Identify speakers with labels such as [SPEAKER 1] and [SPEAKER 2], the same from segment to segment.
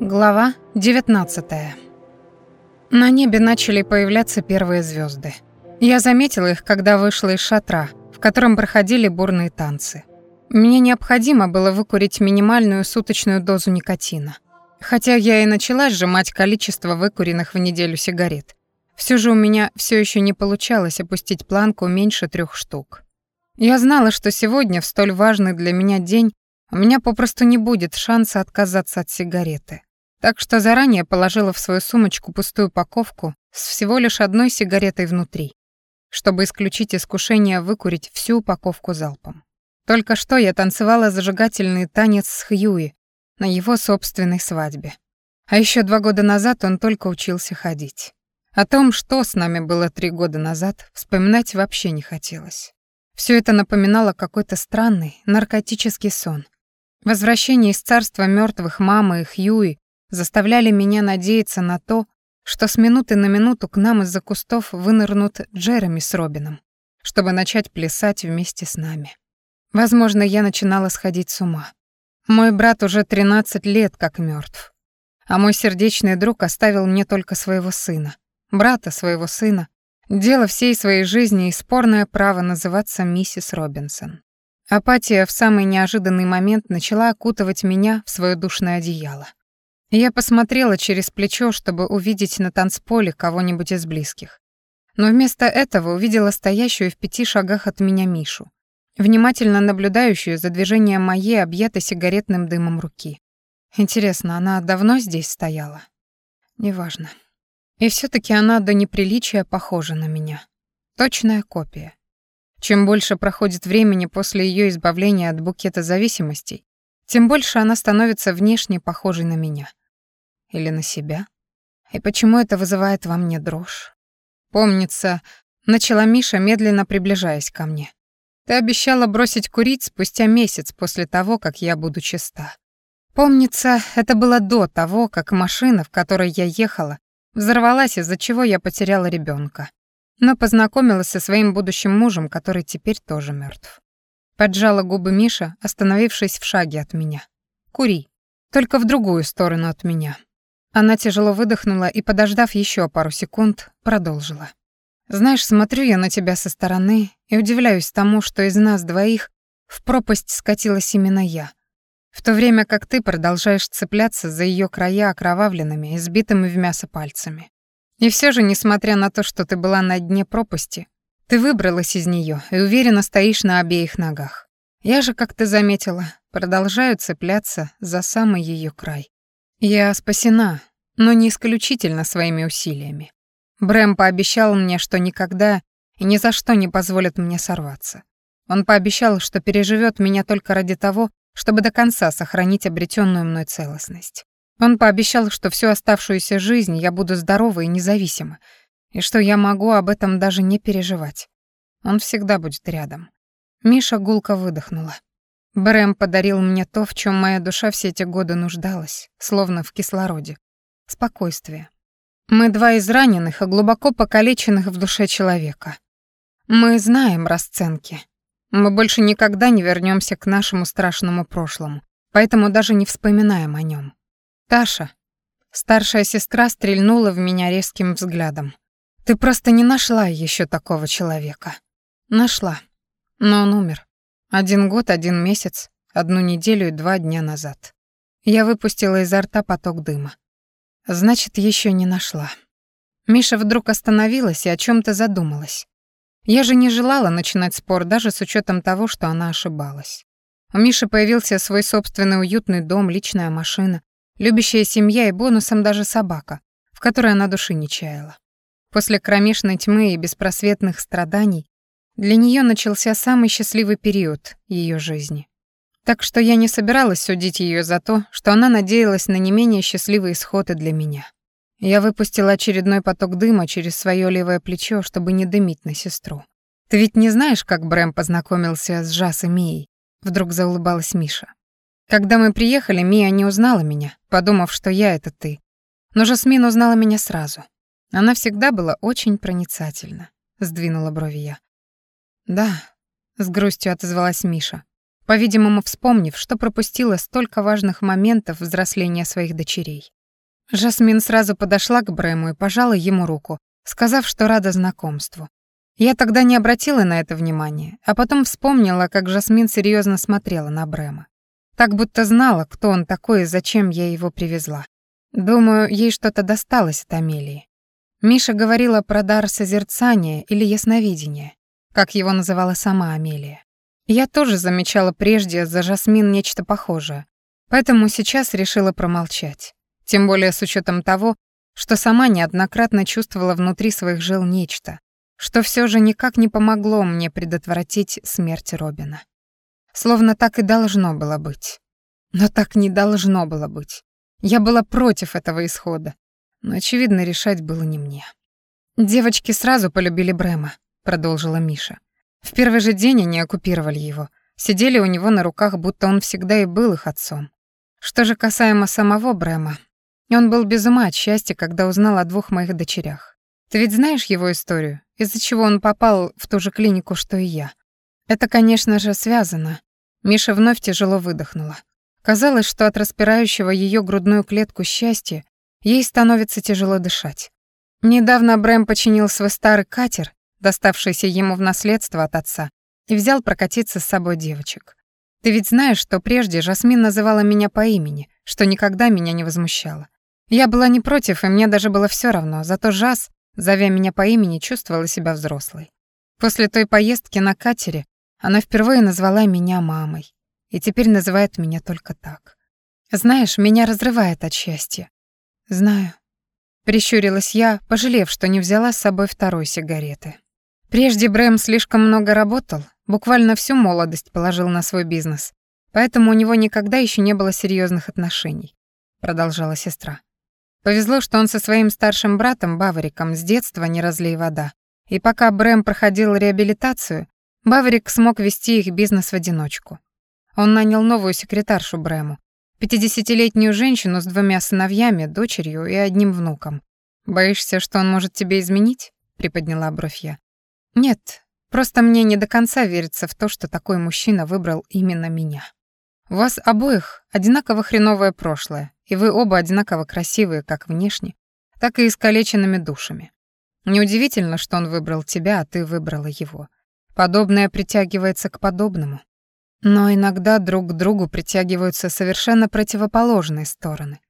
[SPEAKER 1] Глава 19 На небе начали появляться первые звезды. Я заметила их, когда вышла из шатра, в котором проходили бурные танцы. Мне необходимо было выкурить минимальную суточную дозу никотина. Хотя я и начала сжимать количество выкуренных в неделю сигарет. Все же у меня все еще не получалось опустить планку меньше трех штук. Я знала, что сегодня, в столь важный для меня день, у меня попросту не будет шанса отказаться от сигареты. Так что заранее положила в свою сумочку пустую упаковку с всего лишь одной сигаретой внутри, чтобы исключить искушение выкурить всю упаковку залпом. Только что я танцевала зажигательный танец с Хьюи на его собственной свадьбе. А еще два года назад он только учился ходить. О том, что с нами было три года назад, вспоминать вообще не хотелось. Все это напоминало какой-то странный наркотический сон. Возвращение из царства мертвых мамы и Хьюи заставляли меня надеяться на то, что с минуты на минуту к нам из-за кустов вынырнут Джереми с Робином, чтобы начать плясать вместе с нами. Возможно, я начинала сходить с ума. Мой брат уже 13 лет как мертв, а мой сердечный друг оставил мне только своего сына, брата своего сына, дело всей своей жизни и спорное право называться миссис Робинсон. Апатия в самый неожиданный момент начала окутывать меня в свое душное одеяло. Я посмотрела через плечо, чтобы увидеть на танцполе кого-нибудь из близких. Но вместо этого увидела стоящую в пяти шагах от меня Мишу, внимательно наблюдающую за движением моей объятой сигаретным дымом руки. Интересно, она давно здесь стояла? Неважно. И все таки она до неприличия похожа на меня. Точная копия. Чем больше проходит времени после ее избавления от букета зависимостей, тем больше она становится внешне похожей на меня. Или на себя? И почему это вызывает во мне дрожь? Помнится, начала Миша, медленно приближаясь ко мне. Ты обещала бросить курить спустя месяц после того, как я буду чиста. Помнится, это было до того, как машина, в которой я ехала, взорвалась, из-за чего я потеряла ребенка. Но познакомилась со своим будущим мужем, который теперь тоже мертв. Поджала губы Миша, остановившись в шаге от меня. «Кури. Только в другую сторону от меня. Она тяжело выдохнула и, подождав еще пару секунд, продолжила. «Знаешь, смотрю я на тебя со стороны и удивляюсь тому, что из нас двоих в пропасть скатилась именно я, в то время как ты продолжаешь цепляться за ее края окровавленными и сбитыми в мясо пальцами. И все же, несмотря на то, что ты была на дне пропасти, ты выбралась из нее и уверенно стоишь на обеих ногах. Я же, как ты заметила, продолжаю цепляться за самый ее край. Я спасена, но не исключительно своими усилиями. Брэм пообещал мне, что никогда и ни за что не позволит мне сорваться. Он пообещал, что переживет меня только ради того, чтобы до конца сохранить обретенную мной целостность. Он пообещал, что всю оставшуюся жизнь я буду здорова и независима, и что я могу об этом даже не переживать. Он всегда будет рядом. Миша гулко выдохнула. Брэм подарил мне то, в чем моя душа все эти годы нуждалась, словно в кислороде. Спокойствие. Мы два из раненых и глубоко покалеченных в душе человека. Мы знаем расценки. Мы больше никогда не вернемся к нашему страшному прошлому, поэтому даже не вспоминаем о нем. Таша, старшая сестра, стрельнула в меня резким взглядом. Ты просто не нашла еще такого человека. Нашла. Но он умер. Один год, один месяц, одну неделю и два дня назад. Я выпустила изо рта поток дыма. Значит, еще не нашла. Миша вдруг остановилась и о чем то задумалась. Я же не желала начинать спор даже с учетом того, что она ошибалась. У Миши появился свой собственный уютный дом, личная машина, любящая семья и бонусом даже собака, в которой она души не чаяла. После кромешной тьмы и беспросветных страданий для нее начался самый счастливый период ее жизни. Так что я не собиралась судить ее за то, что она надеялась на не менее счастливый исход и для меня. Я выпустила очередной поток дыма через свое левое плечо, чтобы не дымить на сестру. «Ты ведь не знаешь, как Брэм познакомился с Жас и Мией?» Вдруг заулыбалась Миша. «Когда мы приехали, Мия не узнала меня, подумав, что я — это ты. Но Жасмин узнала меня сразу. Она всегда была очень проницательна», — сдвинула брови я. «Да», — с грустью отозвалась Миша. по-видимому, вспомнив, что пропустила столько важных моментов взросления своих дочерей. Жасмин сразу подошла к Брэму и пожала ему руку, сказав, что рада знакомству. Я тогда не обратила на это внимания, а потом вспомнила, как Жасмин серьезно смотрела на Брэма. Так будто знала, кто он такой и зачем я его привезла. Думаю, ей что-то досталось от Амелии. Миша говорила про дар созерцания или ясновидения, как его называла сама Амелия. Я тоже замечала прежде за Жасмин нечто похожее, поэтому сейчас решила промолчать. Тем более с учетом того, что сама неоднократно чувствовала внутри своих жил нечто, что все же никак не помогло мне предотвратить смерть Робина. Словно так и должно было быть. Но так не должно было быть. Я была против этого исхода, но, очевидно, решать было не мне. «Девочки сразу полюбили Брэма», — продолжила Миша. «В первый же день они оккупировали его, сидели у него на руках, будто он всегда и был их отцом. Что же касаемо самого Брэма, он был без ума от счастья, когда узнал о двух моих дочерях. Ты ведь знаешь его историю, из-за чего он попал в ту же клинику, что и я? Это, конечно же, связано. Миша вновь тяжело выдохнула. Казалось, что от распирающего ее грудную клетку счастья ей становится тяжело дышать. Недавно Брэм починил свой старый катер, доставшийся ему в наследство от отца, и взял прокатиться с собой девочек. Ты ведь знаешь, что прежде Жасмин называла меня по имени, что никогда меня не возмущало. Я была не против, и мне даже было все равно, зато Жас, зовя меня по имени, чувствовала себя взрослой. После той поездки на катере она впервые назвала меня мамой, и теперь называет меня только так. Знаешь, меня разрывает от счастья. Знаю. Прищурилась я, пожалев, что не взяла с собой второй сигареты. Прежде Брэм слишком много работал, буквально всю молодость положил на свой бизнес, поэтому у него никогда еще не было серьезных отношений, продолжала сестра. Повезло, что он со своим старшим братом Бавариком с детства не разлей вода. И пока Брэм проходил реабилитацию, Баварик смог вести их бизнес в одиночку. Он нанял новую секретаршу Брэму, пятидесятилетнюю женщину с двумя сыновьями, дочерью и одним внуком. «Боишься, что он может тебе изменить?» — приподняла бровь я. «Нет, просто мне не до конца верится в то, что такой мужчина выбрал именно меня. У вас обоих одинаково хреновое прошлое, и вы оба одинаково красивые как внешне, так и искалеченными душами. Неудивительно, что он выбрал тебя, а ты выбрала его. Подобное притягивается к подобному. Но иногда друг к другу притягиваются совершенно противоположные стороны.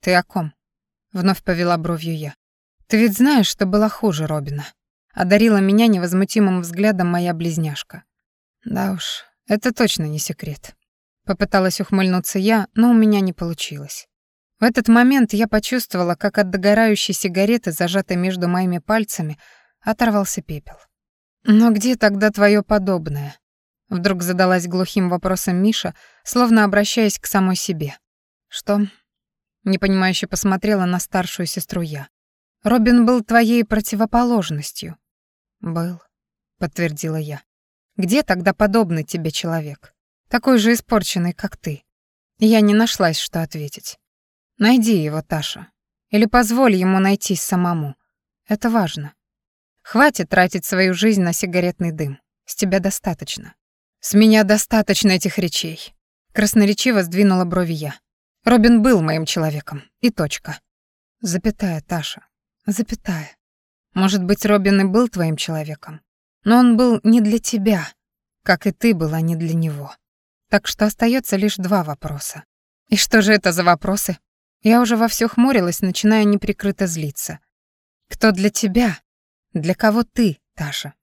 [SPEAKER 1] Ты о ком? Вновь повела бровью я. Ты ведь знаешь, что было хуже Робина. Одарила меня невозмутимым взглядом моя близняшка. Да уж, это точно не секрет. Попыталась ухмыльнуться я, но у меня не получилось. В этот момент я почувствовала, как от догорающей сигареты, зажатой между моими пальцами, оторвался пепел. «Но где тогда твое подобное?» Вдруг задалась глухим вопросом Миша, словно обращаясь к самой себе. «Что?» Непонимающе посмотрела на старшую сестру я. «Робин был твоей противоположностью». «Был», — подтвердила я. «Где тогда подобный тебе человек? Такой же испорченный, как ты?» Я не нашлась, что ответить. «Найди его, Таша. Или позволь ему найтись самому. Это важно. Хватит тратить свою жизнь на сигаретный дым. С тебя достаточно. С меня достаточно этих речей. Красноречиво сдвинула брови я. Робин был моим человеком. И точка. Запятая, Таша. Запятая. Может быть, Робин и был твоим человеком. Но он был не для тебя, как и ты была не для него. Так что остается лишь два вопроса. И что же это за вопросы? Я уже вовсю хмурилась, начиная неприкрыто злиться. Кто для тебя, для кого ты, Таша?